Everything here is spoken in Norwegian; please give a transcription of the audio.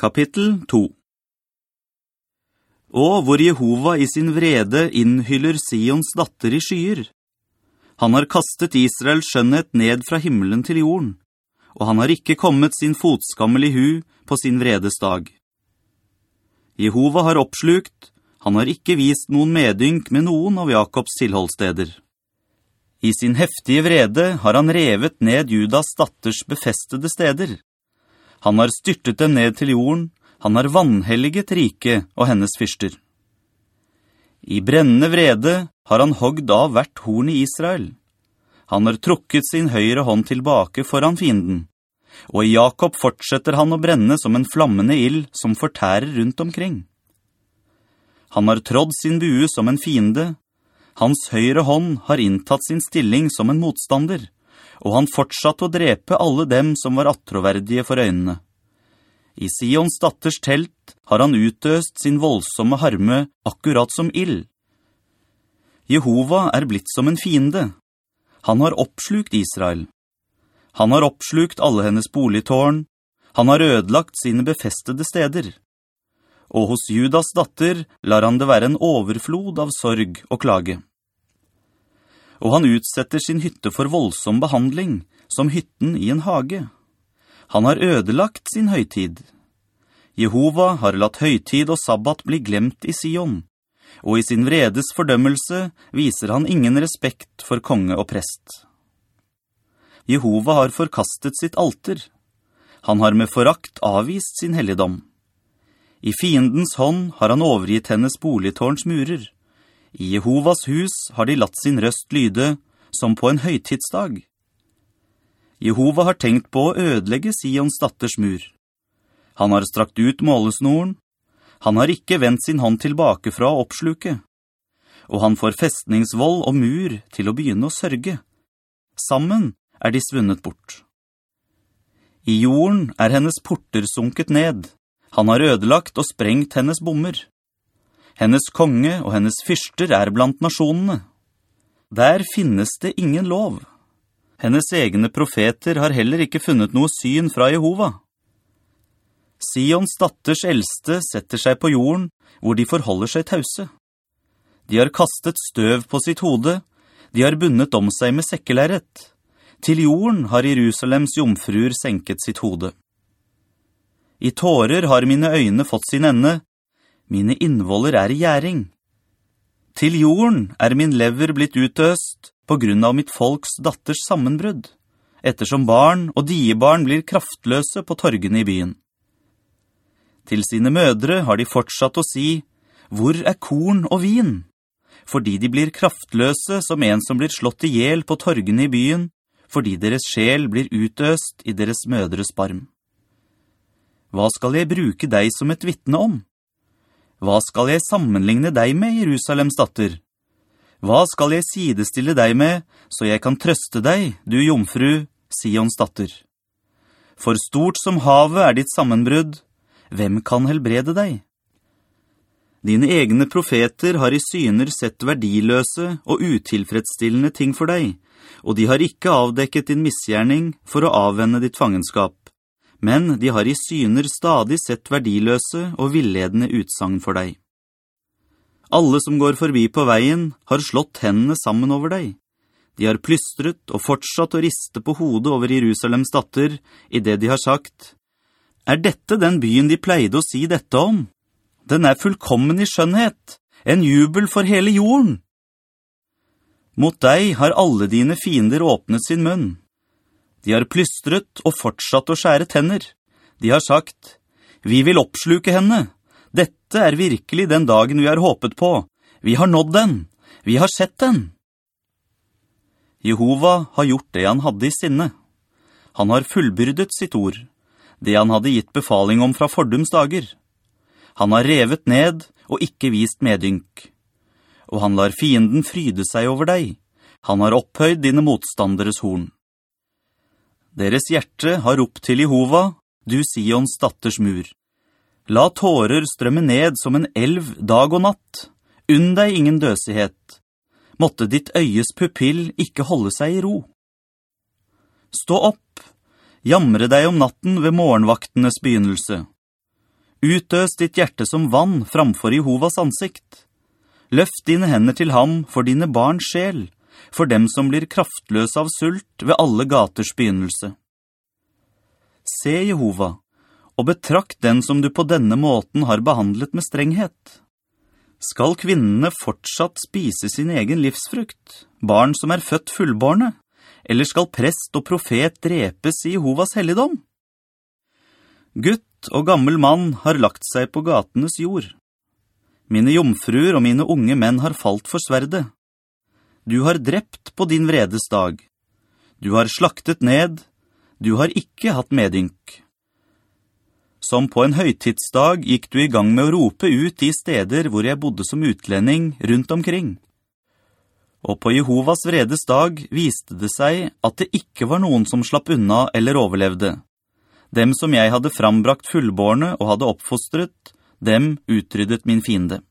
Kapittel 2 Og hvor Jehova i sin vrede innhyller Sions datter i skyer. Han har kastet Israels skjønnhet ned fra himmelen til jorden, og han har ikke kommet sin fotskammel i hu på sin vredes dag. Jehova har oppslukt, han har ikke vist noen medynk med noen av Jakobs tilholdssteder. I sin heftige vrede har han revet ned Judas datters befestede steder. Han har styrtet dem ned til jorden, han har vannhelliget rike og hennes fyrster. I brennende vrede har han hogd av hvert horn i Israel. Han har trukket sin høyre hånd tilbake foran fienden, og i Jakob fortsetter han å brenne som en flammende ild som fortærer rundt omkring. Han har trådd sin bue som en fiende, hans høyre hånd har inntatt sin stilling som en motstander, og han fortsatte å drepe alle dem som var atroverdige for øynene. I Sions datters telt har han utøst sin voldsomme harme akkurat som ild. Jehova er blitt som en fiende. Han har oppslukt Israel. Han har oppslukt alle hennes boligtårn. Han har ødelagt sine befestede steder. Og hos Judas datter lar han det være en overflod av sorg og klage. Og han utsetter sin hytte for voldsom behandling, som hytten i en hage. Han har ødelagt sin høytid. Jehova har latt høytid og sabbat bli glemt i Sion, og i sin vredes fordømmelse viser han ingen respekt for konge og prest. Jehova har forkastet sitt alter. Han har med forakt avvist sin helligdom. I fiendens hånd har han overgitt hennes boligtårns murer. I Jehovas hus har de latt sin røst lyde, som på en høytidsdag. Jehova har tenkt på å ødelegge Sions datters mur. Han har strakt ut målesnoren. Han har ikke vendt sin hånd tilbake fra å oppsluke. Og han får festningsvold og mur til å begynne å sørge. Sammen er de svunnet bort. I jorden er hennes porter sunket ned. Han har ødelagt og sprengt hennes bommer. Hennes konge og hennes fyrster er blant nasjonene. Der finnes det ingen lov. Hennes egne profeter har heller ikke funnet noe syn fra Jehova. Sions datters eldste setter seg på jorden, hvor de forholder seg tause. De har kastet støv på sitt hode, de har bunnet om seg med sekkelæret. Til jorden har Jerusalems jomfruer senket sitt hode. I tårer har mine øyne fått sin ende, mine innvoller er i gjæring. Til jorden er min lever blitt utøst, på grunn av mitt folks datters sammenbrudd, ettersom barn og diebarn blir kraftløse på torgene i byen. Til sine mødre har de fortsatt å si, «Hvor er korn og vin?» Fordi de blir kraftløse som en som blir slått ihjel på torgene i byen, fordi deres sjel blir utøst i deres mødres barm. Hva skal jeg bruke deg som et vittne om? Hva skal jeg sammenligne deg med, Jerusalems datter?» Hva skal jeg sidestille deg med, så jeg kan trøste deg, du jomfru, Sions datter? For stort som havet er ditt sammenbrudd, hvem kan helbrede deg? Dine egne profeter har i syner sett verdiløse og utilfredsstillende ting for deg, og de har ikke avdekket din misgjerning for å avvende ditt fangenskap, men de har i syner stadig sett verdiløse og villedende utsagn for deg. Alle som går forbi på veien har slått hendene sammen over deg. De har plystret og fortsatt å riste på hodet over Jerusalems datter i det de har sagt. Er dette den byen de pleide å si dette om? Den er fullkommen i skjønnhet, en jubel for hele jorden. Mot deg har alle dine fiender åpnet sin munn. De har plystret og fortsatt å skjære tenner. De har sagt, vi vil oppsluke henne, dette er virkelig den dagen vi har håpet på. Vi har nådd den. Vi har sett den. Jehova har gjort det han hadde i sinne. Han har fullbyrdet sitt ord, det han hadde gitt befaling om fra fordums dager. Han har revet ned og ikke vist medynk. Og han lar fienden fryde seg over deg. Han har opphøyd dine motstanderes horn. Deres hjerte har ropt til Jehova, du Sions datters mur. La tårer strømme ned som en elv dag og natt. Unn deg ingen døsighet. Måtte ditt øyes pupill ikke holde seg i ro. Stå opp, jamre deg om natten ved morgenvaktenes begynnelse. Utøs ditt hjerte som vann framfor Jehovas ansikt. Løft dine hender til ham for dine barns sjel, for dem som blir kraftløse av sult ved alle gaters begynnelse. Se, Jehova, og betrakt den som du på denne måten har behandlet med strenghet. Skal kvinnene fortsatt spise sin egen livsfrukt, barn som er født fullbårne, eller skal prest og profet drepes i Jehovas helligdom? Gutt og gammel mann har lagt seg på gatenes jord. Mine jomfruer og mine unge menn har falt for sverde. Du har drept på din vredes dag. Du har slaktet ned. Du har ikke hatt medynk. Som på en høytidsdag gikk du i gang med å rope ut de steder hvor jeg bodde som utlending rundt omkring. Og på Jehovas vredes dag viste det seg at det ikke var noen som slapp unna eller overlevde. Dem som jeg hadde frambrakt fullborne og hadde oppfostret, dem utryddet min fiende.